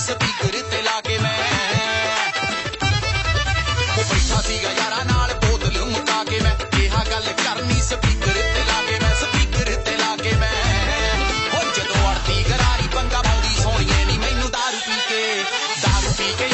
Speaker ਤੇ ਲਾ ਕੇ ਮੈਂ। ਉਹ ਬੈਠਾ ਸੀਗਾ ਯਾਰਾ ਨਾਲ, ਬੋਤਲ ਮੁਕਾ ਕੇ ਮੈਂ। ਕਿਹਾ ਗੱਲ ਕਰਨੀ ਸਪੀਕਰ ਤੇ ਲਾ ਕੇ ਮੈਂ ਸਪੀਕਰ ਤੇ ਲਾ ਕੇ ਮੈਂ। ਹੁਣ ਜਦੋਂ ਅੜਦੀ ਗਰਾਰੀ, ਪੰਗਾ ਪਾਉਂਦੀ, ਸੋਹਣੀਏ ਨਹੀਂ ਮੈਨੂੰ दारू ਪੀ ਕੇ। दारू ਪੀ ਕੇ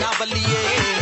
ನಾವಲ್ಲಿಯೇ